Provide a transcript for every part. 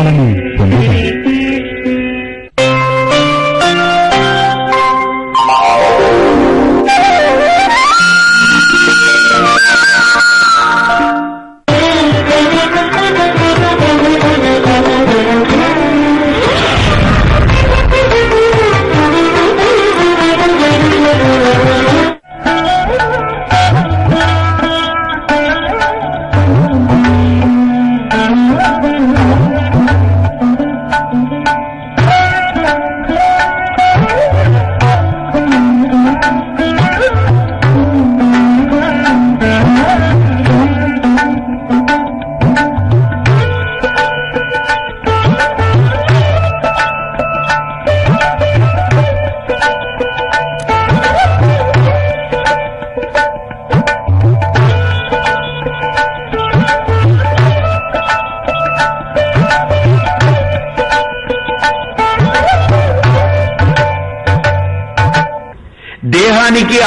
Aleluya.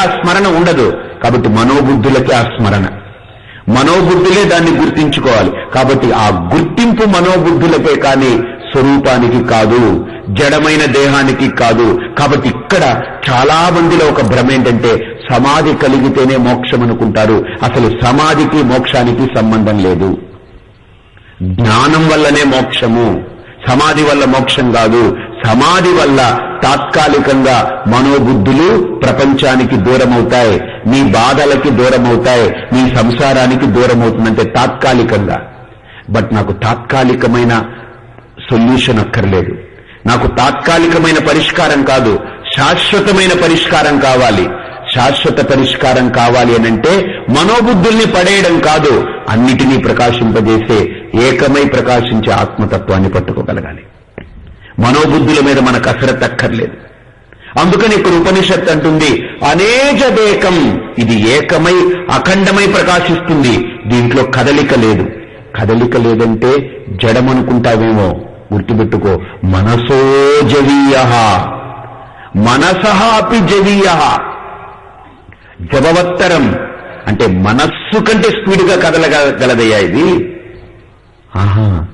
ఆ స్మరణ ఉండదు. కాబట్టి మనోబుద్ధులకి ఆ స్మరణ. మనోబుద్ధులే దాన్ని గుర్తించుకోవాలి. కాబట్టి ఆ గుర్తింపు మనోబుద్ధులకే కానీ స్వరూపానికి కాదు జడమైన దేహానికి కాదు. కాబట్టి ఇక్కడ చాలా మందిలో ఒక భ్రమ ఏంటంటే సమాధి కలిగితేనే మోక్షం అనుకుంటారు. అసలు సమాధికి మోక్షానికి సంబంధం లేదు. జ్ఞానం వల్లనే మోక్షము. సమాధి వల్ల మోక్షం కాదు. సమాధి వల్ల తాత్కాలికంగా మనోబుద్ధులు ప్రపంచానికి దూరమవుతాయి. నీ బాధలకి దూరమవుతాయి. నీ సంసారానికి దూరమవుతుందంటే తాత్కాలికంగా. బట్ నాకు తాత్కాలికమైన సొల్యూషన్ అక్కర్లేదు. నాకు తాత్కాలికమైన పరిష్కారం కాదు శాశ్వతమైన పరిష్కారం కావాలి. శాశ్వత పరిష్కారం కావాలి అనంటే మనోబుద్ధుల్ని పడేయడం కాదు అన్నిటినీ ప్రకాశింపజేసే ఏకమై ప్రకాశించే ఆత్మతత్వాన్ని పట్టుకోగలగాలి. మనోబుద్ధుల మీద మన కసరత్ అక్కర్లేదు అందుకని ఇక్కడ ఉపనిషత్ అంటుంది అనేజదేకం ఇది ఏకమై అఖండమై ప్రకాశిస్తుంది. దీంట్లో కదలిక లేదు. కదలిక లేదంటే జడమనుకుంటావేమో గుర్తుపెట్టుకో. మనసో జవీయ. మనసహ అపి జవీయ. జవవత్తరం. అంటే మనస్సు కంటే స్పీడ్గా కదలగలదయ్యా ఇది. ఆహా.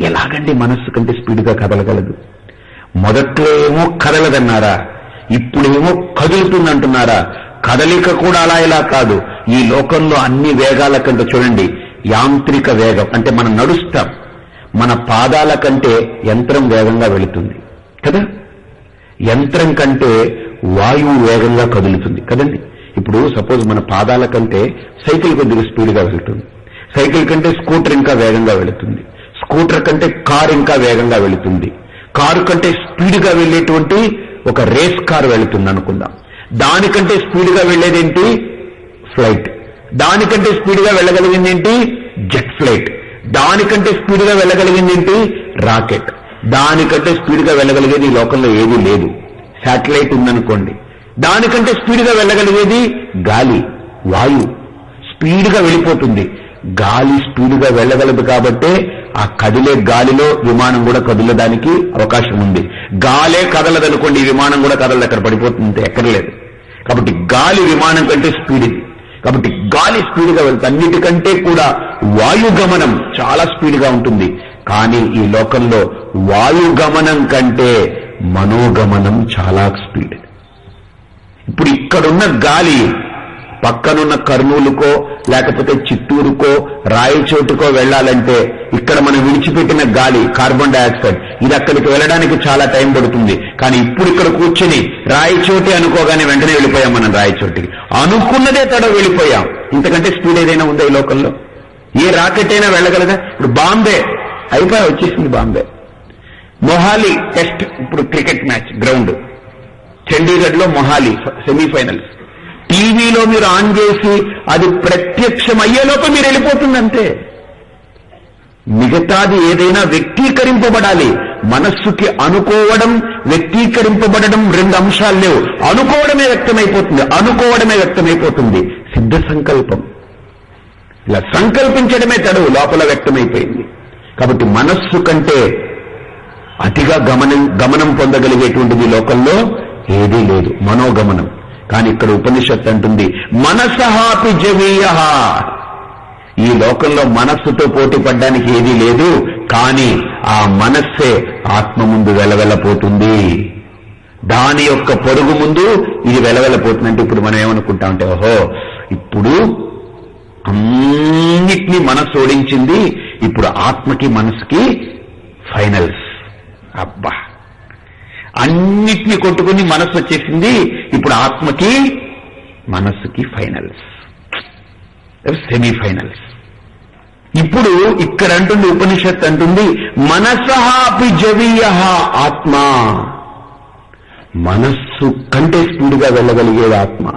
ఎలాగండి మనస్సు కంటే స్పీడ్గా కదలగలదు? మొదట్లో ఏమో కదలదన్నారా? ఇప్పుడేమో కదులుతుందంటున్నారా? కదలిక కూడా అలా ఇలా కాదు. ఈ లోకంలో అన్ని వేగాల కంటే చూడండి యాంత్రిక వేగం అంటే మనం నడుస్తాం. మన పాదాల కంటే యంత్రం వేగంగా వెళుతుంది కదా? యంత్రం కంటే వాయువు వేగంగా కదులుతుంది కదండి? ఇప్పుడు సపోజ్ మన పాదాల కంటే సైకిల్ కొద్దిగా స్పీడ్గా వెళుతుంది. సైకిల్ కంటే స్కూటర్ ఇంకా వేగంగా వెళుతుంది. స్కూటర్ కంటే కారు ఇంకా వేగంగా వెళుతుంది. కారు కంటే స్పీడ్గా వెళ్ళేటువంటి ఒక రేస్ కార్ వెళుతుంది అనుకుందాం. దానికంటే స్పీడ్గా వెళ్ళేదేంటి? ఫ్లైట్. దానికంటే స్పీడ్గా వెళ్ళగలిగింది ఏంటి జెట్ ఫ్లైట్. దానికంటే స్పీడ్గా వెళ్ళగలిగింది ఏంటి రాకెట్. దానికంటే స్పీడ్గా వెళ్ళగలిగేది ఈ లోకంలో ఏదీ లేదు. శాటిలైట్ ఉందనుకోండి. దానికంటే స్పీడ్గా వెళ్ళగలిగేది గాలి వాయు. స్పీడ్గా వెళ్ళిపోతుంది. గాలి స్పీడ్గా వెళ్ళగలదు కాబట్టే ఆ కదిలే గాలిలో విమానం కూడా కదలడానికి అవకాశం ఉంది. గాలే కదలదనుకోండి ఈ విమానం కూడా కదలదు. అక్కడ పడిపోతుంది ఎక్కడలేదు కాబట్టి గాలి విమానం కంటే స్పీడ్ ఇది. కాబట్టి గాలి స్పీడ్గా వెళ్తుంది అన్నిటికంటే కూడా వాయుగమనం చాలా స్పీడ్గా ఉంటుంది. కానీ ఈ లోకంలో వాయుగమనం కంటే మనోగమనం చాలా స్పీడ్. ఇప్పుడు ఇక్కడున్న గాలి పక్కనున్న కర్నూలుకో లేకపోతే చిత్తూరుకో రాయచోటుకో వెళ్ళాలంటే ఇక్కడ మనం విడిచిపెట్టిన గాలి కార్బన్ డైఆక్సైడ్ ఇది అక్కడికి వెళ్ళడానికి చాలా టైం పడుతుంది. కానీ ఇప్పుడు ఇక్కడ కూర్చుని రాయచోటి అనుకోగానే వెంటనే వెళ్ళిపోయాం మనం రాయచోటికి. అనుకున్నదే తడ వెళ్ళిపోయాం. ఇంతకంటే స్పీడ్ ఏదైనా ఉందా ఈ లోకంలో ఏ రాకెట్ అయినా వెళ్ళగలదా? ఇప్పుడు బాంబే. అయిపోయి వచ్చేసింది బాంబే. మొహాలి టెస్ట్ ఇప్పుడు క్రికెట్ మ్యాచ్ గ్రౌండ్. చండీగఢ్లో మొహాలి సెమీఫైనల్స్. టీవీలో మీరు ఆన్ చేసి అది ప్రత్యక్షం అయ్యేలోపు మీరు వెళ్ళిపోతుందంతే. మిగతాది ఏదైనా వ్యక్తీకరింపబడాలి. మనస్సుకి అనుకోవడం వ్యక్తీకరింపబడడం రెండు అంశాలు లేవు. అనుకోవడమే వ్యక్తమైపోతుంది. అనుకోవడమే వ్యక్తమైపోతుంది. సిద్ధ సంకల్పం. ఇలా సంకల్పించడమే తడువు లోపల వ్యక్తమైపోయింది. కాబట్టి మనస్సు కంటే అతిగా గమనం గమనం పొందగలిగేటువంటిది లోకంలో ఏదీ లేదు. మనోగమనం. కానీ ఇక్కడ ఉపనిషత్ అంటుంది మనసహాపి జవీయ. ఈ లోకంలో మనస్సుతో పోటీ పడ్డానికి ఏదీ లేదు కానీ ఆ మనస్సే ఆత్మ ముందు వెలవెలపోతుంది. దాని యొక్క పొరుగు ముందు ఇది వెలవెలపోతుందంటే ఇప్పుడు మనం ఏమనుకుంటామంటే ఓహో ఇప్పుడు అన్నిటినీ మనస్సు ఓడించింది ఇప్పుడు ఆత్మకి మనసుకి ఫైనల్స్. అబ్బా! అన్నిటినీ కొట్టుకుని మనస్సు వచ్చేసింది ఇప్పుడు ఆత్మకి మనస్సుకి ఫైనల్స్. సెమీఫైనల్స్ ఇప్పుడు ఇక్కడ అంటుంది ఉపనిషత్ అంటుంది మనసహాపి జవీయ ఆత్మ. మనస్సు కంటే స్పీడ్గా వెళ్ళగలిగేది ఆత్మ.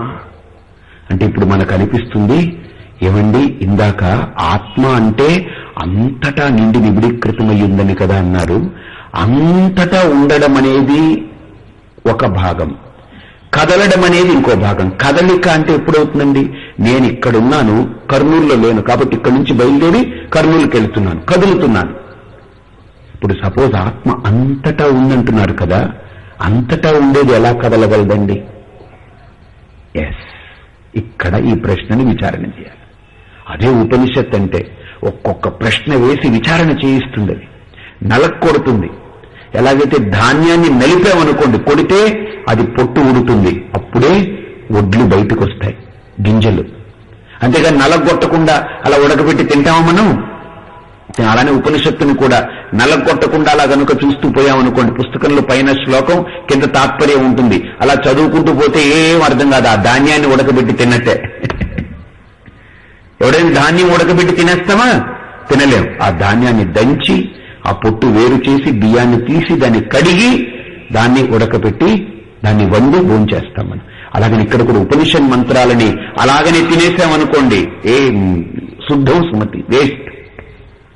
అంటే ఇప్పుడు మనకు అనిపిస్తుంది ఏమండి ఇందాక ఆత్మ అంటే అంతటా నిండి నిబిడీకృతమై ఉందని కదా అన్నారు. అంతటా ఉండడం అనేది ఒక భాగం. కదలడం అనేది ఇంకో భాగం. కదలిక అంటే ఎప్పుడవుతుందండి? నేను ఇక్కడున్నాను కర్నూలులో లేను కాబట్టి ఇక్కడి నుంచి బయలుదేరి కర్నూలుకి వెళ్తున్నాను కదులుతున్నాను. ఇప్పుడు సపోజ్ ఆత్మ అంతటా ఉందంటున్నారు కదా అంతటా ఉండేది ఎలా కదలగలదండి? ఎస్ ఇక్కడ ఈ ప్రశ్నని విచారణ చేయాలి. అదే ఉపనిషత్ అంటే ఒక్కొక్క ప్రశ్న వేసి విచారణ చేయిస్తుంది అది నలక్కొడుతుంది. ఎలాగైతే ధాన్యాన్ని నలిపామనుకోండి కొడితే అది పొట్టు ఉడుతుంది అప్పుడే ఒడ్లు బయటకు వస్తాయి గింజలు. అంతేగాని నలగొట్టకుండా అలా ఉడకబెట్టి తింటామా మనం? అలానే ఉపనిషత్తుని కూడా నలగొట్టకుండా అలా కనుక చూస్తూ పోయామనుకోండి పుస్తకంలో పైన శ్లోకం కింద తాత్పర్యం ఉంటుంది. అలా చదువుకుంటూ పోతే ఏం అర్థం కాదు ఆ ధాన్యాన్ని ఉడకబెట్టి తిన్నట్టే. ఎవడైనా ధాన్యం ఉడకబెట్టి తినేస్తామా? తినలేం. ఆ ధాన్యాన్ని దంచి ఆ పొట్టు వేరు చేసి బియ్యాన్ని తీసి దాన్ని కడిగి దాన్ని ఉడకబెట్టి దాన్ని వండి భోంచేస్తాం మనం అలాగని ఇక్కడ కూడా ఉపనిషన్ మంత్రాలని అలాగనే తినేసామనుకోండి ఏ శుద్ధం సుమతి వేస్ట్.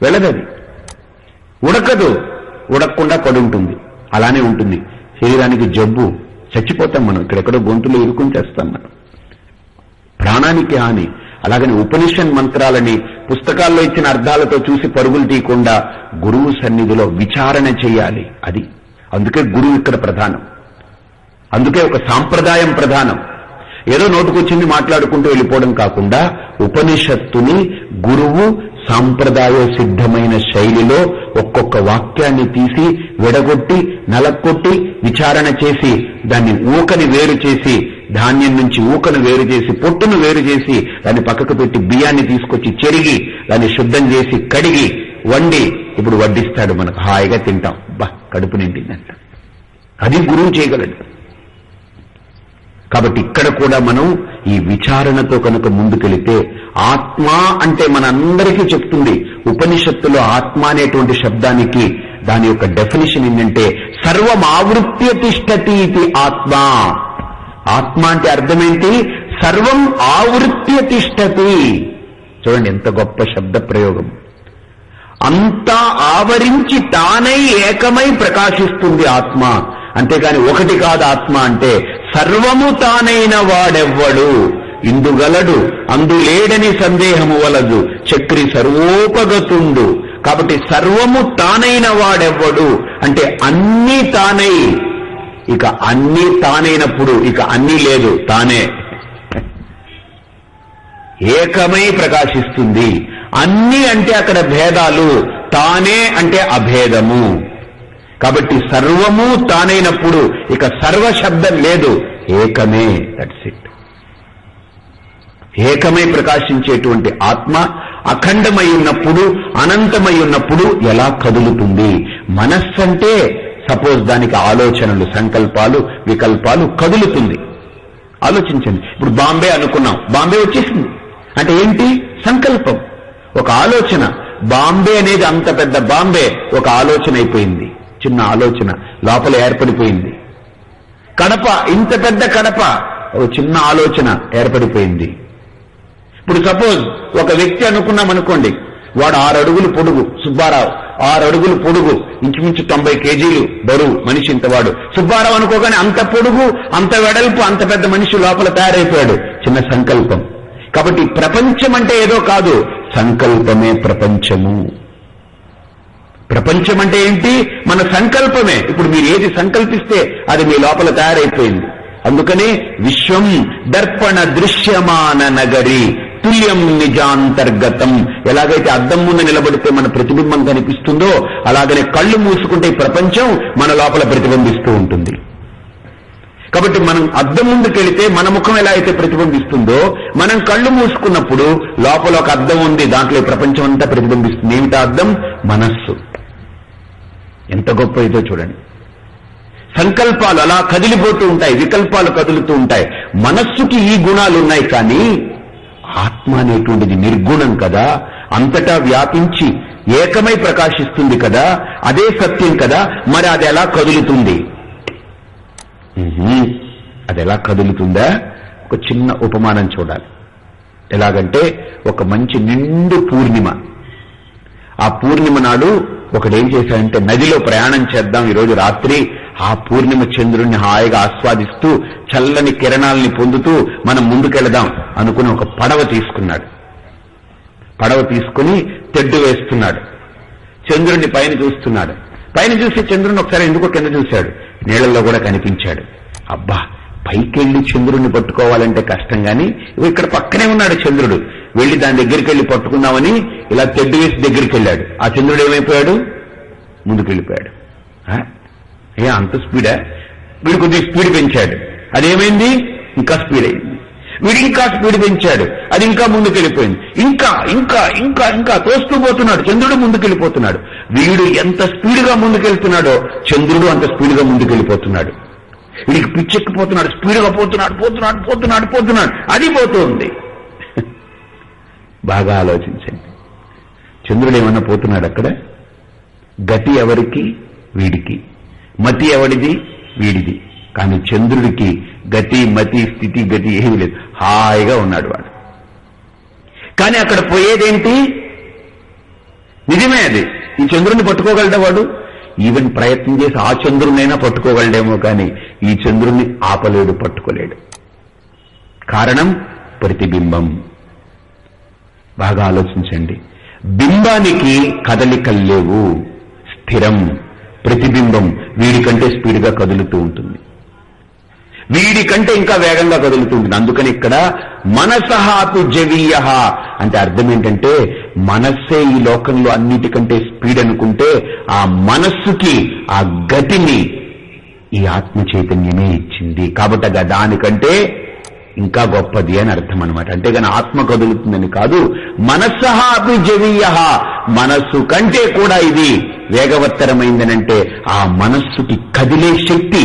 వెళ్ళదది. ఉడకదు. ఉడకకుండా పడుంటుంది అలానే ఉంటుంది. శరీరానికి జబ్బు. చచ్చిపోతాం మనం. ఇక్కడెక్కడో గొంతులో ఇరుకుని చేస్తాం మనం. ప్రాణానికి హాని. అలాగని ఉపనిషన్ మంత్రాలని పుస్తకాల్లో ఇచ్చిన అర్థాలతో చూసి పరుగులు తీయకుండా గురువు సన్నిధిలో విచారణ చేయాలి. అది అందుకే గురువు ఇక్కడ ప్రధానం. అందుకే ఒక సాంప్రదాయం ప్రధానం. ఏదో నోటుకొచ్చింది మాట్లాడుకుంటూ వెళ్ళిపోవడం కాకుండా ఉపనిషత్తుని గురువు సాంప్రదాయ సిద్ధమైన శైలిలో ఒక్కొక్క వాక్యాన్ని తీసి విడగొట్టి నలక్కొట్టి విచారణ చేసి దాన్ని ఊకని వేరు చేసి ధాన్యం నుంచి ఊకను వేరు చేసి పొట్టును వేరు చేసి దాన్ని పక్కకు పెట్టి బియ్యాన్ని తీసుకొచ్చి చెరిగి దాన్ని శుద్ధం చేసి కడిగి వండి ఇప్పుడు వడ్డిస్తాడు మనకు. హాయిగా తింటాం. బా కడుపు నిండిందంట. అది గురువు చేయగలడు. కాబట్టి ఇక్కడ కూడా మనం ఈ విచారణతో కనుక ముందుకెళితే ఆత్మ అంటే మనందరికీ చెప్తుంది ఉపనిషత్తులో ఆత్మ అనేటువంటి శబ్దానికి దాని యొక్క డెఫినేషన్ ఏంటంటే సర్వం ఆవృత్య తిష్టతి ఇది ఆత్మ. ఆత్మ అంటే అర్థమేంటి? సర్వం ఆవృత్య తిష్టతి చూడండి ఎంత గొప్ప శబ్ద ప్రయోగం. అంతా ఆవరించి తానై ఏకమై ప్రకాశిస్తుంది ఆత్మ. అంతేకాని ఒకటి కాదు ఆత్మ అంటే సర్వము తానైన వాడెవ్వడు. ఇందుగలడు అందులేడని సందేహము వలదు. చక్రి సర్వోపగతుండు. కాబట్టి సర్వము తానైన వాడెవ్వడు. అంటే అన్నీ తానై ఇక అన్నీ తానైనప్పుడు ఇక అన్నీ లేదు తానే. ఏకమై ప్రకాశిస్తుంది. అన్ని అంటే అక్కడ భేదాలు తానే అంటే అభేదము. కాబట్టి సర్వము తానైనప్పుడు ఇక సర్వ శబ్దం లేదు ఏకమే దట్స్ ఇట్ ఏకమై ప్రకాశించేటువంటి ఆత్మ అఖండమై ఉన్నప్పుడు అనంతమై ఉన్నప్పుడు ఎలా కదులుతుంది? మనస్సు అంటే సపోజ్ దానికి ఆలోచనలు సంకల్పాలు వికల్పాలు కదులుతుంది. ఆలోచించండి. ఇప్పుడు బాంబే అనుకున్నాం. బాంబే వచ్చేసింది. అంటే ఏంటి? సంకల్పం. ఒక ఆలోచన. బాంబే అనేది అంత పెద్ద బాంబే. ఒక ఆలోచన అయిపోయింది. చిన్న ఆలోచన. లోపల ఏర్పడిపోయింది. కడప. ఇంత పెద్ద కడప. ఒక చిన్న ఆలోచన ఏర్పడిపోయింది. ఇప్పుడు సపోజ్ ఒక వ్యక్తి అనుకున్నాం అనుకోండి వాడు ఆరు అడుగులు పొడుగు సుబ్బారావు. ఆరు అడుగులు పొడుగు ఇంచుమించు తొంభై కేజీలు బరువు మనిషి ఇంతవాడు. సుబ్బారావు అనుకోగానే అంత పొడుగు అంత వెడల్పు అంత పెద్ద మనిషి లోపల తయారైపోయాడు. చిన్న సంకల్పం. కాబట్టి ప్రపంచం అంటే ఏదో కాదు. సంకల్పమే ప్రపంచము. ప్రపంచం అంటే ఏంటి? మన సంకల్పమే. ఇప్పుడు మీరు ఏది సంకల్పిస్తే అది మీ లోపల తయారైపోయింది. అందుకనే విశ్వం దర్పణ దృశ్యమాన నగరి. తుల్యం నిజాంతర్గతం. ఎలాగైతే అద్దం ముందు నిలబడితే మన ప్రతిబింబం కనిపిస్తుందో అలాగనే కళ్ళు మూసుకుంటే ప్రపంచం మన లోపల ప్రతిబింబిస్తూ ఉంటుంది. కాబట్టి మనం అద్దం ముందుకెళితే మన ముఖం ఎలా అయితే ప్రతిబింబిస్తుందో మనం కళ్ళు మూసుకున్నప్పుడు లోపల ఒక అద్దం ఉంది దాంట్లో ప్రపంచం అంతా ప్రతిబింబిస్తుంది. ఏమిటా అద్దం? మనస్సు. ఎంత గొప్ప ఇదో చూడండి. సంకల్పాలు అలా కదిలిపోతూ ఉంటాయి వికల్పాలు కదులుతూ ఉంటాయి. మనస్సుకి ఈ గుణాలు ఉన్నాయి కానీ ఆత్మ అనేటువంటిది నిర్గుణం కదా? అంతటా వ్యాపించి ఏకమై ప్రకాశిస్తుంది కదా? అదే సత్యం కదా? మరి అది ఎలా కదులుతుంది? అది ఎలా కదులుతుందా? ఒక చిన్న ఉపమానం చూడాలి. ఎలాగంటే ఒక మంచి నిండు పూర్ణిమ. ఆ పూర్ణిమ నాడు ఒకడేం చేశాడంటే నదిలో ప్రయాణం చేద్దాం. ఈరోజు రాత్రి ఆ పూర్ణిమ చంద్రుణ్ణి హాయిగా ఆస్వాదిస్తూ చల్లని కిరణాలని పొందుతూ మనం ముందుకెళదాం అనుకుని ఒక పడవ తీసుకున్నాడు. పడవ తీసుకుని తెడ్డు వేస్తున్నాడు. చంద్రుడిని పైన చూస్తున్నాడు. పైన చూసి చంద్రుని ఒకసారి ఎందుకో కింద చూశాడు. నీళ్ళల్లో కూడా కనిపించాడు. అబ్బా పైకెళ్ళి చంద్రుడిని పట్టుకోవాలంటే కష్టం గాని ఇక్కడ పక్కనే ఉన్నాడు చంద్రుడు. వెళ్ళి దాని దగ్గరికి వెళ్ళి పట్టుకుందామని ఇలా తెడ్డు వేసి దగ్గరికి వెళ్ళాడు ఆ చంద్రుడు ఏమైపోయాడు? ముందుకెళ్ళిపోయాడు. ఆ? ఏ అంత స్పీడా? వీడు కొద్దిగా స్పీడ్ పెంచాడు. అదేమైంది? ఇంకా స్పీడ్ అయింది. వీడు ఇంకా స్పీడ్ పెంచాడు. అది ఇంకా ముందుకెళ్ళిపోయింది. ఇంకా ఇంకా ఇంకా ఇంకా తోస్తూ పోతున్నాడు. చంద్రుడు ముందుకెళ్ళిపోతున్నాడు. వీడు ఎంత స్పీడ్గా ముందుకెళ్తున్నాడో చంద్రుడు అంత స్పీడ్గా ముందుకెళ్ళిపోతున్నాడు. వీడికి పిచ్చెక్కిపోతున్నాడు. స్పీడ్గా పోతున్నాడు పోతున్నాడు పోతున్నాడు పోతున్నాడు. అది పోతుంది. బాగా ఆలోచించండి. చంద్రుడు ఏమన్నా పోతున్నాడు అక్కడ? గతి ఎవరికి? వీడికి. మతి ఎవడిది వీడిది. కానీ చంద్రుడికి గతి మతి స్థితి గతి ఏమీ లేదు. హాయిగా ఉన్నాడు వాడు. కానీ అక్కడ పోయేదేంటి? నిజమే అది. ఈ చంద్రుడిని పట్టుకోగలడా వాడు? ఈవెన్ ప్రయత్నం చేసి ఆ చంద్రుడినైనా పట్టుకోగలడేమో కానీ ఈ చంద్రుణ్ణి ఆపలేడు పట్టుకోలేడు. కారణం ప్రతిబింబం. బాగా ఆలోచించండి. బింబానికి కదలికలు లేవు. స్థిరం. ప్రతిబింబం వీడికంటే స్పీడ్గా కదులుతూ ఉంటుంది. వీడికంటే ఇంకా వేగంగా కదులుతుంది. అందుకని ఇక్కడ మనసహాపి జవీయ అంటే అర్థం ఏంటంటే మనస్సే ఈ లోకంలో అన్నిటికంటే స్పీడ్ అనుకుంటే ఆ మనస్సుకి ఆ గతిని ఈ ఆత్మ చైతన్యమే ఇచ్చింది. కాబట్టి అది దానికంటే ఇంకా గొప్పది అని అర్థం అనమాట అంతేగాని ఆత్మ కదులుతుందని కాదు మనస్సహాపి జవీయ మనస్సు కంటే కూడా ఇది వేగవత్తరమైందనంటే ఆ మనస్సుకి కదిలే శక్తి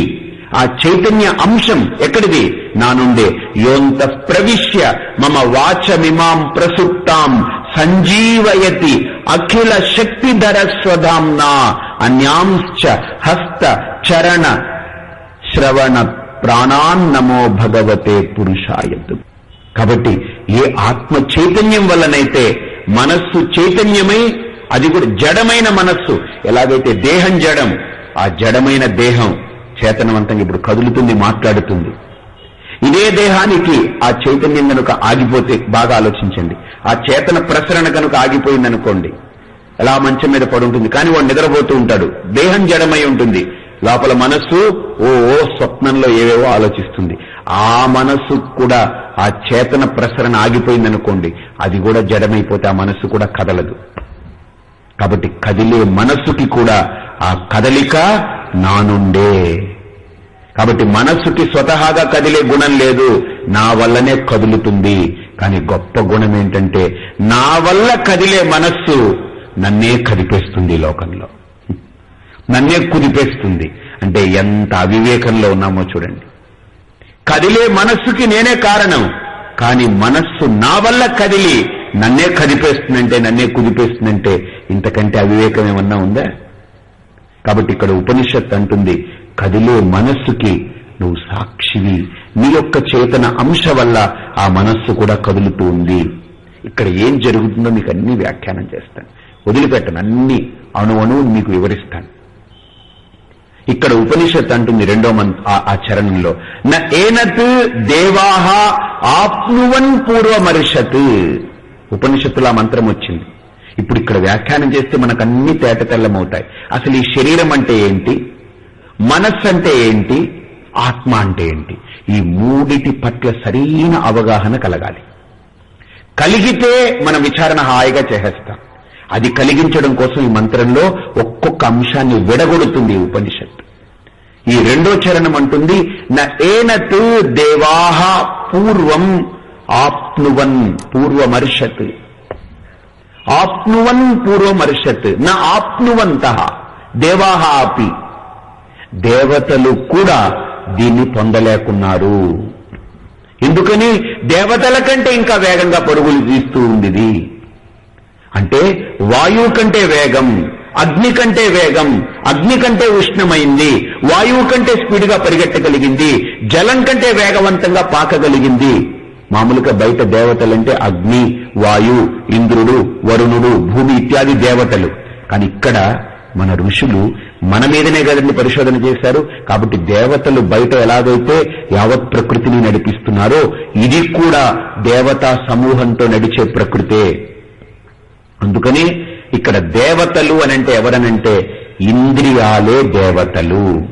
ఆ చైతన్య అంశం ఎక్కడిది? నా నుండే. యోంత ప్రవిశ్య మమ వాచమిమాం ప్రసుప్తాం. సంజీవయతి అఖిల శక్తిధర స్వధాంనా అన్యాంశ్చ హస్త చరణ శ్రవణ ప్రాణాన్నమో భగవతే పురుషాయతు. కాబట్టి ఏ ఆత్మ చైతన్యం వల్లనైతే మనస్సు చైతన్యమై అది కూడా జడమైన మనస్సు. ఎలాగైతే దేహం జడం ఆ జడమైన దేహం చేతనవంతంగా ఇప్పుడు కదులుతుంది మాట్లాడుతుంది. ఇదే దేహానికి ఆ చైతన్యం కనుక ఆగిపోతే బాగా ఆలోచించండి. ఆ చేతన ప్రసరణ కనుక ఆగిపోయిందనుకోండి ఎలా మంచం మీద పడి ఉంటుంది. కానీ వాడు నిద్రపోతూ ఉంటాడు. దేహం జడమై ఉంటుంది. లోపల మనస్సు ఓ ఓ స్వప్నంలో ఏవేవో ఆలోచిస్తుంది. ఆ మనస్సు కూడా ఆ చేతన ప్రసరణ ఆగిపోయిందనుకోండి అది కూడా జడమైపోతే ఆ మనస్సు కూడా కదలదు. కాబట్టి కదిలే మనస్సుకి కూడా ఆ కదలిక నా నుండే. కాబట్టి మనస్సుకి స్వతహాగా కదిలే గుణం లేదు. నా వల్లనే కదులుతుంది. కానీ గొప్ప గుణం ఏంటంటే నా వల్ల కదిలే మనస్సు నన్నే కదిపేస్తుంది లోకంలో. నన్నే కుదిపేస్తుంది. అంటే ఎంత అవివేకంలో ఉన్నామో చూడండి. కదిలే మనస్సుకి నేనే కారణం. కానీ మనస్సు నా వల్ల కదిలి నన్నే కదిపేస్తుందంటే నన్నే కుదిపేస్తుందంటే ఇంతకంటే అవివేకం ఏమన్నా ఉందా? కాబట్టి ఇక్కడ ఉపనిషత్ అంటుంది కదిలే మనస్సుకి నువ్వు సాక్షివి. నీ యొక్క చేతన అంశ వల్ల ఆ మనస్సు కూడా కదులుతూ ఉంది. ఇక్కడ ఏం జరుగుతుందో మీకు అన్ని వ్యాఖ్యానం చేస్తాను. వదిలిపెట్టను అన్ని అణు మీకు వివరిస్తాను. ఇక్కడ ఉపనిషత్ అంటుంది రెండో మంత్ ఆ చరణంలో న ఏనత్ దేవాహ ఆప్నువన్ పూర్వమర్షత్. ఉపనిషత్తుల మంత్రం వచ్చింది. ఇప్పుడు ఇక్కడ వ్యాఖ్యానం చేస్తే మనకు అన్ని తేటతెల్లమవుతాయి. అసలు ఈ శరీరం అంటే ఏంటి? మనస్సు అంటే ఏంటి? ఆత్మ అంటే ఏంటి? ఈ మూడిటి పట్ల సరైన అవగాహన కలగాలి. కలిగితే మన విచారణ హాయిగా చేసేస్తాం. అది కలిగించడం కోసం ఈ మంత్రంలో ఒక్కొక్క అంశాన్ని విడగొడుతుంది ఉపనిషత్ ఉపనిషత్తు. ఈ రెండో చరణం అంటుంది న దేవాహ పూర్వం ఆప్నువన్ పూర్వమర్షత్. ఆప్నువన్ పూర్వమర్షత్ నా ఆప్నువంత దేవాహ అపి దేవతలు కూడా దీన్ని పొందలేకున్నారు. ఎందుకని? దేవతల కంటే ఇంకా వేగంగా పరుగులు తీస్తూ ఉంది అంటే వాయువు కంటే వేగం అగ్ని కంటే వేగం అగ్ని కంటే ఉష్ణమైంది వాయువు కంటే స్పీడ్గా పరిగెట్టగలిగింది జలం కంటే వేగవంతంగా పాకగలిగింది. మామూలుగా బయట దేవతలంటే అగ్ని వాయు ఇంద్రుడు వరుణుడు భూమి ఇత్యాది దేవతలు. కానీ ఇక్కడ మన ఋషులు మన మీదనే కదండి పరిశోధన చేశారు. కాబట్టి దేవతలు బయట ఎలాగైతే యావత్ ప్రకృతిని నడిపిస్తున్నారో ఇది కూడా దేవతా సమూహంతో నడిచే ప్రకృతే. అందుకని ఇక్కడ దేవతలు అనంటే ఎవరనంటే ఇంద్రియాలే దేవతలు.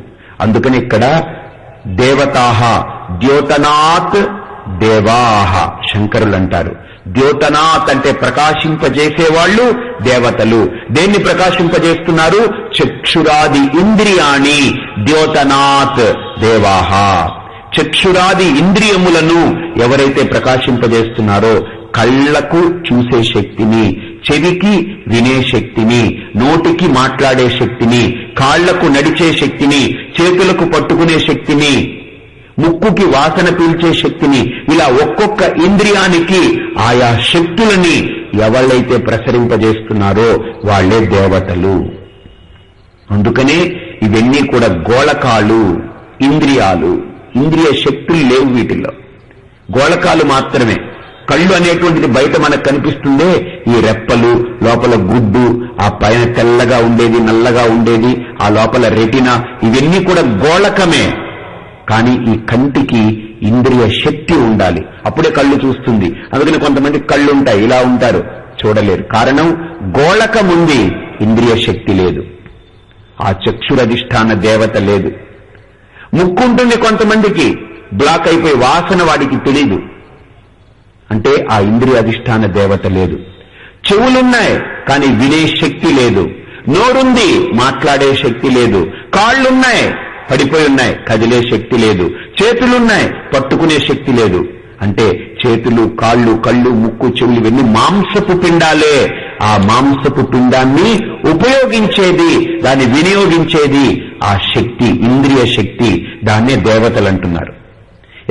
అందుకని ఇక్కడ దేవతాహ ద్యోతనాత్ దేవాహ శంకరులు అంటారు ద్యోతనాత్ అంటే ప్రకాశింపజేసేవాళ్ళు దేవతలు. దేన్ని ప్రకాశింపజేస్తున్నారు? చక్షురాది ఇంద్రియాణి ద్యోతనాత్ దేవాహ. చక్షురాది ఇంద్రియములను ఎవరైతే ప్రకాశింపజేస్తున్నారో కళ్ళకు చూసే శక్తిని చెవికి వినే శక్తిని నోటికి మాట్లాడే శక్తిని కాళ్ళకు నడిచే శక్తిని చేతులకు పట్టుకునే శక్తిని ముక్కుకి వాసన పీల్చే శక్తిని ఇలా ఒక్కొక్క ఇంద్రియానికి ఆయా శక్తులని ఎవళ్ళైతే ప్రసరింపజేస్తున్నారో వాళ్ళే దేవతలు. అందుకనే ఇవన్నీ కూడా గోళకాలు ఇంద్రియాలు. ఇంద్రియ శక్తులు లేవు వీటిల్లో. గోళకాలు మాత్రమే. కళ్ళు అనేటువంటిది బయట మనకు కనిపిస్తుందే ఈ రెప్పలు లోపల గుడ్డు ఆ పైన తెల్లగా ఉండేది నల్లగా ఉండేది ఆ లోపల రెటినా ఇవన్నీ కూడా గోళకమే. కానీ ఈ కంటికి ఇంద్రియ శక్తి ఉండాలి. అప్పుడే కళ్ళు చూస్తుంది. అందుకని కొంతమంది కళ్ళు ఉంటాయి ఇలా ఉంటారు. చూడలేరు. కారణం గోళకముంది ఇంద్రియ శక్తి లేదు. ఆ చక్షురధిష్టాన దేవత లేదు. ముక్కుంటుంది కొంతమందికి. బ్లాక్ అయిపోయి వాసన వాడికి తెలీదు. అంటే ఆ ఇంద్రియ అధిష్టాన దేవత లేదు. చెవులున్నాయి కానీ వినే శక్తి లేదు. నోరుంది మాట్లాడే శక్తి లేదు. కాళ్ళున్నాయి పడిపోయి ఉన్నాయి. కదిలే శక్తి లేదు. చేతులున్నాయి. పట్టుకునే శక్తి లేదు. అంటే చేతులు కాళ్ళు కళ్ళు ముక్కు చెవులు ఇవన్నీ మాంసపు పిండాలే. ఆ మాంసపు పిండాన్ని ఉపయోగించేది దాన్ని వినియోగించేది ఆ శక్తి ఇంద్రియ శక్తి దాన్నే దేవతలు అంటున్నారు.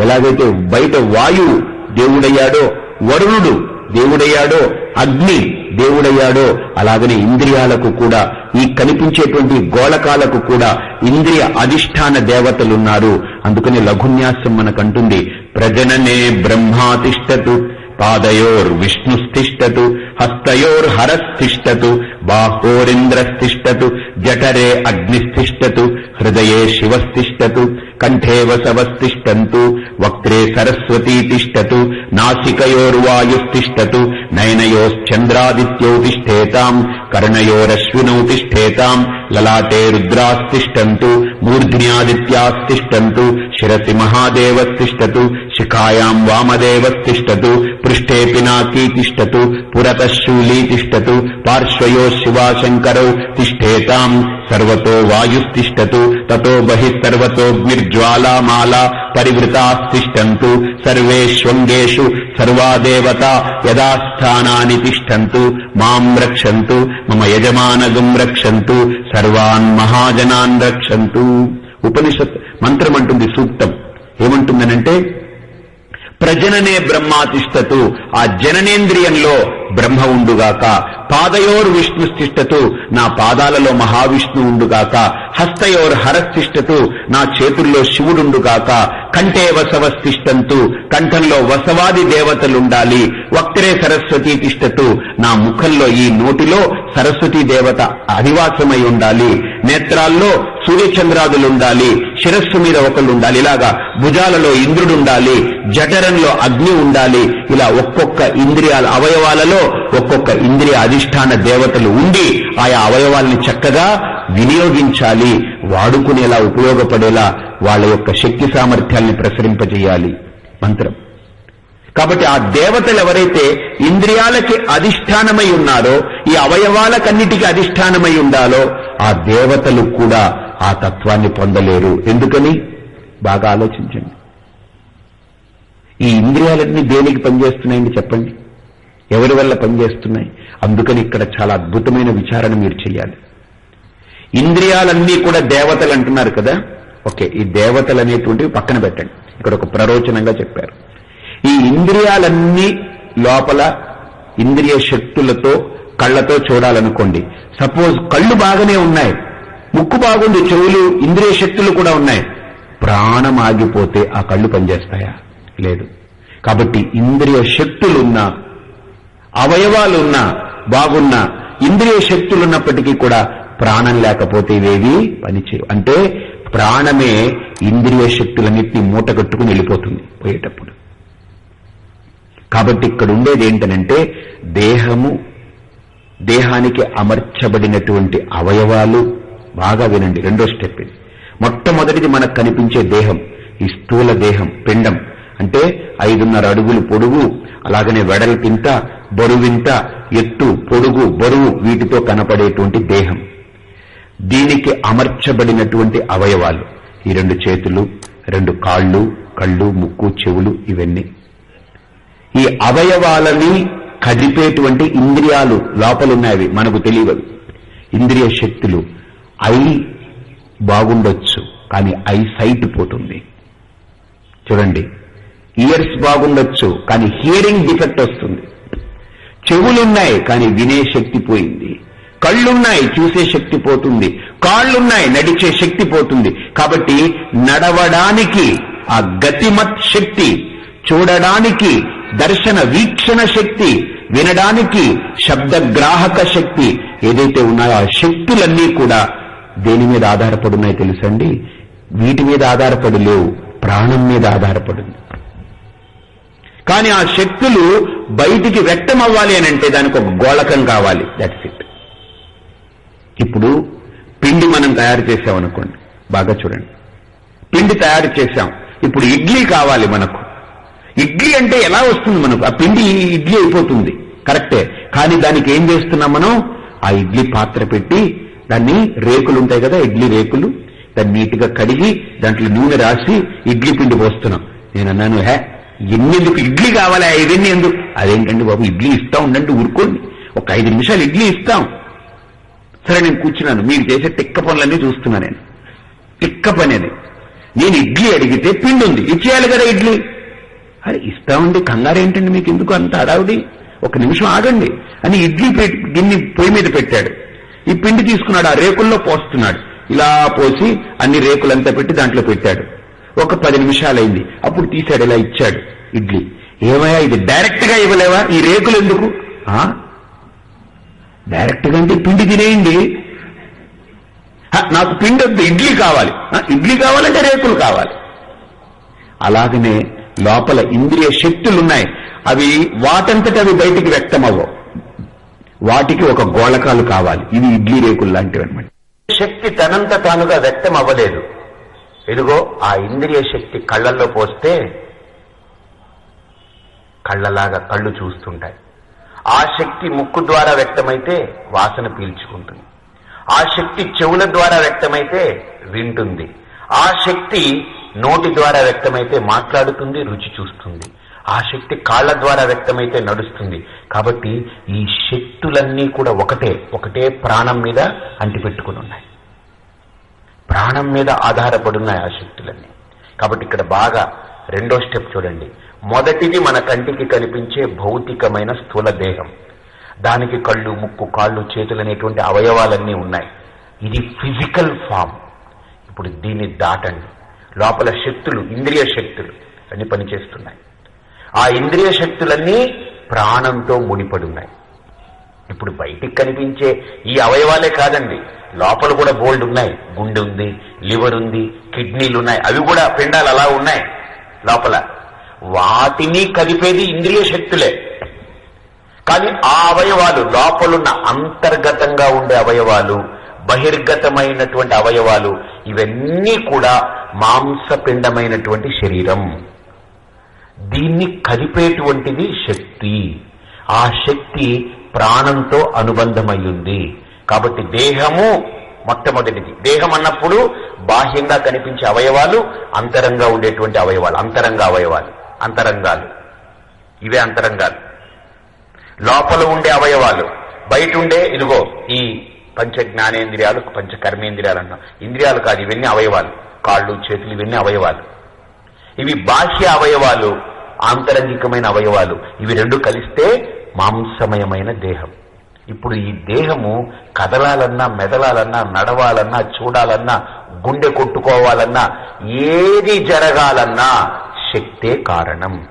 ఎలాగైతే బయట వాయువు దేవుడయ్యాడో వరుణుడు దేవుడయ్యాడో అగ్ని దేవుడయ్యాడో అలాగనే ఇంద్రియాలకు కూడా ఈ కనిపించేటువంటి గోళకాలకు కూడా ఇంద్రియ అధిష్టాన దేవతలున్నారు. అందుకని లఘున్యాసం మనకంటుంది. ప్రజననే బ్రహ్మాతిష్టతు పాదయోర్ విష్ణుస్థిష్టతు హస్తయోర్ హరస్థిష్టతు బాహోరింద్రస్థిష్టతు జఠరే అగ్నిస్థిష్టతు హృదయే శివస్థిష్టతు కంఠే వసవస్తిష్టంతు వక్త్రే సరస్వతీ తిష్టతు నాసికయోర్వాయుస్తిష్టతు నయనయోశ్చంద్రాదిత్యౌ తిష్టేతాం కర్ణయోరశ్వినౌ తిష్టేతాం లలాటే రుద్రాస్తిష్టంతు మూర్ధ్న్యాదిత్యాస్తిష్టంతు శిరసి మహాదేవస్తిష్టతు శిఖాయాం వామదేవస్తిష్టతు పృష్ఠే పినాకీ తిష్టతు పురతః శూలీ తిష్టతు పార్శ్వయో శివాశంకరౌ తిష్టేతాం సర్వతో వాయుస్తిష్టతు తతో బహిః సర్వతోగ్నిర్జ్వాలామాలా పరివృతాస్తిష్టంతు సర్వేష్వంగేషు సర్వా దేవత యథాస్థానాని తిష్టంతు మాం రక్షంతు మమ యజమానగం రక్షంతు సర్వాన్ మహాజనాన్ రక్షంతు ఉపనిషత్ మంత్రం అంటుంది సూక్తం ఏమంటుందనంటే ప్రజననే బ్రహ్మాతిష్టతు ఆ జననేంద్రియంలో బ్రహ్మ ఉండుగాక పాదయోర్ విష్ణు విష్ణుస్తిష్టతు నా పాదాలలో మహావిష్ణు ఉండుగాక హస్తయోర్ హరస్థిష్టతు నా చేతుల్లో శివుడుండుగాక కంఠే వసవస్తిష్టంతు కంఠంలో వసవాది దేవతలుండాలి వక్త్రే సరస్వతి తిష్టతు నా ముఖంలో ఈ నోటిలో సరస్వతీ దేవత అధివాసమై ఉండాలి నేత్రాల్లో సూర్యచంద్రాదులుండాలి శిరస్సు మీద ఒకళ్ళు ఉండాలి ఇలాగా భుజాలలో ఇంద్రుడుండాలి జఠరంలో అగ్ని ఉండాలి ఇలా ఒక్కొక్క ఇంద్రియాల అవయవాలలో ఒక్కొక్క ఇంద్రియ అధిష్టాన దేవతలు ఉండి ఆయా అవయవాల్ని చక్కగా వినియోగించాలి వాడుకునేలా ఉపయోగపడేలా వాళ్ళ యొక్క శక్తి సామర్థ్యాల్ని ప్రసరింపజేయాలి. మంత్రం. కాబట్టి ఆ దేవతలు ఎవరైతే ఇంద్రియాలకి అధిష్టానమై ఉన్నారో ఈ అవయవాలకన్నిటికీ అధిష్టానమై ఉండాలో ఆ దేవతలు కూడా ఆ తత్వాన్ని పొందలేరు. ఎందుకని? బాగా ఆలోచించండి. ఈ ఇంద్రియాలన్నీ దేనికి పనిచేస్తున్నాయండి చెప్పండి? ఎవరి వల్ల పనిచేస్తున్నాయి? అందుకని ఇక్కడ చాలా అద్భుతమైన విచారణ మీరు చేయాలి. ఇంద్రియాలన్నీ కూడా దేవతలు అంటున్నారు కదా? ఓకే ఈ దేవతలు అనేటువంటివి పక్కన పెట్టండి. ఇక్కడ ఒక ప్రరోచనంగా చెప్పారు. ఈ ఇంద్రియాలన్నీ లోపల ఇంద్రియ శక్తులతో కళ్ళతో చూడాలనుకోండి. సపోజ్ కళ్ళు బాగానే ఉన్నాయి. ముక్కు బాగుంది చెవులు ఇంద్రియ శక్తులు కూడా ఉన్నాయి. ప్రాణం ఆగిపోతే ఆ కళ్ళు పనిచేస్తాయా? లేదు. కాబట్టి ఇంద్రియ శక్తులున్నా అవయవాలున్నా బాగున్నా ఇంద్రియ శక్తులున్నప్పటికీ కూడా ప్రాణం లేకపోతే ఇవేవి పనిచేయవు అంటే ప్రాణమే ఇంద్రియ శక్తులన్నింటినీ మూటగట్టుకుని వెళ్ళిపోతుంది పోయేటప్పుడు. కాబట్టి ఇక్కడ ఉండేది ఏంటనంటే దేహము దేహానికి అమర్చబడినటువంటి అవయవాలు. బాగా వినండి రెండో స్టెప్ ఇది. మొట్టమొదటిది మనకు కనిపించే దేహం ఈ స్థూల దేహం పిండం. అంటే ఐదున్నర అడుగులు పొడుగు అలాగనే వెడల్పింత బరువింత ఎత్తు పొడుగు బరువు వీటితో కనపడేటువంటి దేహం. దీనికి అమర్చబడినటువంటి అవయవాలు. ఈ రెండు చేతులు రెండు కాళ్ళు కళ్ళు ముక్కు చెవులు ఇవన్నీ. ఈ అవయవాలని కదిపేటువంటి ఇంద్రియాలు లోపలున్నాయి మనకు తెలియదు. ఇంద్రియ శక్తులు ఐ బాగుండొచ్చు కానీ ఐ సైట్ పోతుంది. చూడండి ఇయర్స్ బాగుండొచ్చు కానీ హియరింగ్ డిఫెక్ట్ వస్తుంది. చెవులున్నాయి కానీ వినే శక్తి పోయింది. కళ్ళున్నాయి చూసే శక్తి పోతుంది. కాళ్ళున్నాయి నడిచే శక్తి పోతుంది. కాబట్టి నడవడానికి ఆ గతిమత్ శక్తి చూడడానికి దర్శన వీక్షణ శక్తి వినడానికి శబ్దగ్రాహక శక్తి ఏదైతే ఉన్నాయో ఆ శక్తులన్నీ కూడా దేని మీద ఆధారపడున్నాయి తెలుసండి? వీటి మీద ఆధారపడి లేవు ప్రాణం మీద ఆధారపడింది. కానీ ఆ శక్తులు బయటికి వ్యక్తం అవ్వాలి అని అంటే దానికి ఒక గోళకం కావాలి. దట్స్ ఇట్ ఇప్పుడు పిండి మనం తయారు చేసామనుకోండి బాగా చూడండి. పిండి తయారు చేశాం. ఇప్పుడు ఇడ్లీ కావాలి మనకు. ఇడ్లీ అంటే ఎలా వస్తుంది మనకు? ఆ పిండి ఇడ్లీ అయిపోతుంది. కరెక్టే. కానీ దానికి ఏం చేస్తున్నాం మనం? ఆ ఇడ్లీ పాత్ర పెట్టి దాన్ని రేకులు ఉంటాయి కదా ఇడ్లీ రేకులు. దాన్ని నీట్గా కడిగి దాంట్లో నూనె రాసి ఇడ్లీ పిండి పోస్తున్నాం. నేను అన్నాను హే ఎన్నెందుకు ఇడ్లీ కావాలి? ఇవన్నీ ఎందుకు? అదేంటండి బాబు ఇడ్లీ ఇస్తా ఉండండి ఊరుకోండి. ఒక ఐదు నిమిషాలు ఇడ్లీ ఇస్తాం. సరే నేను కూర్చున్నాను. మీరు చేసే తిక్క పనులన్నీ చూస్తున్నా నేను. తిక్క పని అది. నేను ఇడ్లీ అడిగితే పిండి ఉంది. ఇచ్చేయాలి కదా ఇడ్లీ. అరే ఇస్తామండి కంగారు ఏంటండి మీకు ఎందుకు అంత అడావుడి ఒక నిమిషం ఆగండి. అని ఇడ్లీ గిన్నె పొయ్యి మీద పెట్టాడు. ఈ పిండి తీసుకున్నాడు ఆ రేకుల్లో పోస్తున్నాడు. ఇలా పోసి అన్ని రేకులంతా పెట్టి దాంట్లో పెట్టాడు. ఒక పది నిమిషాలైంది. అప్పుడు తీశాడు ఇలా ఇచ్చాడు. ఇడ్లీ. ఏమయ్యా ఇది డైరెక్ట్గా ఇవ్వలేవా? ఈ రేకులు ఎందుకు? డైరెక్ట్గా అంటే పిండి తినేయండి. నాకు పిండి వద్దు ఇడ్లీ కావాలి. ఇడ్లీ కావాలంటే రేకులు కావాలి. అలాగనే లోపల ఇంద్రియ శక్తులున్నాయి. అవి వాటంతట అవి బయటికి వ్యక్తమవ్వవు. వాటికి ఒక గోళకాలు కావాలి. ఇది ఇడ్లీ రేకులు లాంటివి అనమాట శక్తి తనంత తానుగా వ్యక్తం అవ్వలేదు ఎదుగో ఆ ఇంద్రియ శక్తి కళ్ళల్లో పోస్తే కళ్ళలాగా కళ్ళు చూస్తుంటాయి. ఆ శక్తి ముక్కు ద్వారా వ్యక్తమైతే వాసన పీల్చుకుంటుంది. ఆ శక్తి చెవుల ద్వారా వ్యక్తమైతే వింటుంది. ఆ శక్తి నోటి ద్వారా వ్యక్తమైతే మాట్లాడుతుంది రుచి చూస్తుంది. ఆ శక్తి కాళ్ళ ద్వారా వ్యక్తమైతే నడుస్తుంది. కాబట్టి ఈ శక్తులన్నీ కూడా ఒకటే ఒకటే ప్రాణం మీద అంటిపెట్టుకుని ఉన్నాయి. ప్రాణం మీద ఆధారపడి ఉన్నాయి ఆ శక్తులన్నీ. కాబట్టి ఇక్కడ బాగా రెండో స్టెప్ చూడండి. మొదటిది మన కంటికి కనిపించే భౌతికమైన స్థూల దేహం. దానికి కళ్ళు ముక్కు కాళ్ళు చేతులు అనేటువంటి అవయవాలన్నీ ఉన్నాయి. ఇది ఫిజికల్ ఫామ్. ఇప్పుడు దీన్ని దాటండి. లోపల శక్తులు ఇంద్రియ శక్తులు అన్ని పనిచేస్తున్నాయి. ఆ ఇంద్రియ శక్తులన్నీ ప్రాణంతో ముడిపడున్నాయి. ఇప్పుడు బయటికి కనిపించే ఈ అవయవాలే కాదండి. లోపల కూడా బోల్డ్ ఉన్నాయి. గుండె ఉంది లివర్ ఉంది కిడ్నీలు ఉన్నాయి. అవి కూడా పిండాలు అలా ఉన్నాయి లోపల. వాటిని కదిపేది ఇంద్రియ శక్తులే. కానీ ఆ అవయవాలు లోపలున్న అంతర్గతంగా ఉండే అవయవాలు బహిర్గతమైనటువంటి అవయవాలు ఇవన్నీ కూడా మాంసపిండమైనటువంటి శరీరం. దీన్ని కదిపేటువంటిది శక్తి. ఆ శక్తి ప్రాణంతో అనుబంధమయ్యుంది. కాబట్టి దేహము మొట్టమొదటిది. దేహం అన్నప్పుడు బాహ్యంగా కనిపించే అవయవాలు అంతరంగా ఉండేటువంటి అవయవాలు. అంతరంగ అవయవాలు. అంతరంగాలు. ఇవే అంతరంగాలు. లోపల ఉండే అవయవాలు. బయట ఉండే ఇదిగో ఈ పంచ జ్ఞానేంద్రియాలు పంచ కర్మేంద్రియాలు అన్నాం ఇంద్రియాలు కాదు ఇవన్నీ అవయవాలు. కాళ్ళు చేతులు ఇవన్నీ అవయవాలు. ఇవి బాహ్య అవయవాలు ఆంతరంగికమైన అవయవాలు. ఇవి రెండు కలిస్తే మాంసమయమైన దేహం. ఇప్పుడు ఈ దేహము కదలాలన్నా మెదలాలన్నా నడవాలన్నా చూడాలన్నా గుండె కొట్టుకోవాలన్నా ఏది జరగాలన్నా శక్తే కారణం.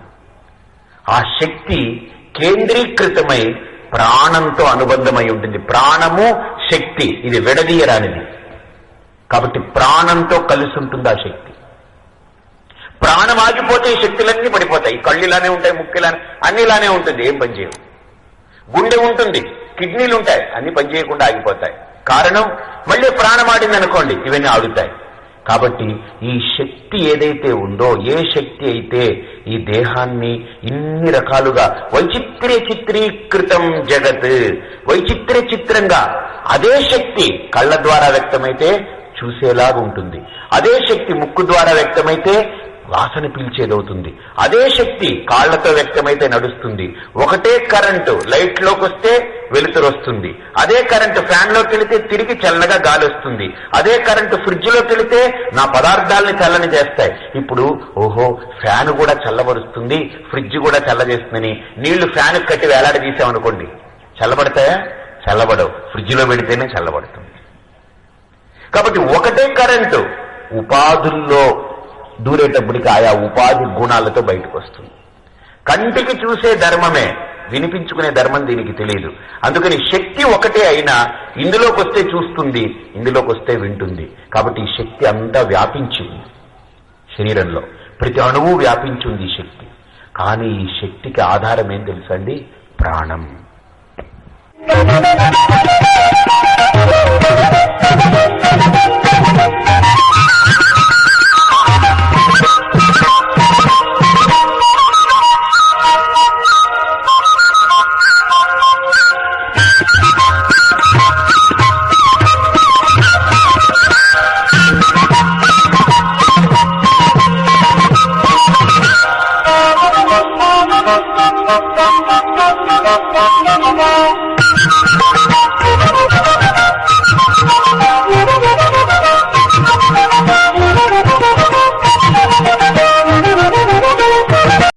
ఆ శక్తి కేంద్రీకృతమై ప్రాణంతో అనుబంధమై ఉంటుంది. ప్రాణము శక్తి. ఇది విడదీయరానిది. కాబట్టి ప్రాణంతో కలిసి ఉంటుంది ఆ శక్తి. ప్రాణం ఆగిపోతే ఈ శక్తులన్నీ పడిపోతాయి. కళ్ళు ఇలానే ఉంటాయి ముక్కిలానే. అన్ని ఇలానే ఉంటుంది ఏం పని చేయవు. గుండె ఉంటుంది కిడ్నీలు ఉంటాయి అన్ని పనిచేయకుండా ఆగిపోతాయి. కారణం మళ్ళీ ప్రాణం ఆడింది అనుకోండి ఇవన్నీ ఆడుతాయి. కాబట్టి ఈ శక్తి ఏదైతే ఉందో ఏ శక్తి అయితే ఈ దేహాన్ని ఇన్ని రకాలుగా వైచిత్ర్య చిత్రీకృతం జగత్ వైచిత్ర్య చిత్రంగా అదే శక్తి కళ్ళ ద్వారా వ్యక్తమైతే చూసేలాగా ఉంటుంది. అదే శక్తి ముక్కు ద్వారా వ్యక్తమైతే వాసన పీల్చేదవుతుంది. అదే శక్తి కాళ్ళతో వ్యక్తమైతే నడుస్తుంది. ఒకటే కరెంటు లైట్లోకి వస్తే వెలుతురు వస్తుంది. అదే కరెంటు ఫ్యాన్ వెళితే తిరిగి చల్లగా గాలి వస్తుంది. అదే కరెంటు ఫ్రిడ్జ్ వెళితే నా పదార్థాలని చల్లని చేస్తాయి. ఇప్పుడు ఓహో ఫ్యాన్ కూడా చల్లబరుస్తుంది ఫ్రిడ్జ్ కూడా చల్లజేస్తుందని నీళ్ళు ఫ్యాన్ కట్టి వేలాడి తీసామనుకోండి. చల్లబడతాయా? చల్లబడవు. ఫ్రిడ్జ్లో పెడితేనే చల్లబడుతుంది. కాబట్టి ఒకటే కరెంటు ఉపాధుల్లో దూరేటప్పటికి ఆయా ఉపాధి గుణాలతో బయటకు వస్తుంది. కంటికి చూసే ధర్మమే వినిపించుకునే ధర్మం దీనికి తెలియదు. అందుకని శక్తి ఒకటే అయినా ఇందులోకి వస్తే చూస్తుంది ఇందులోకి వస్తే వింటుంది. కాబట్టి ఈ శక్తి అంతా వ్యాపించి ఉంది. శరీరంలో ప్రతి అణువు వ్యాపించింది ఈ శక్తి. కానీ ఈ శక్తికి ఆధారం ఏం తెలుసండి? ప్రాణం. Thank you.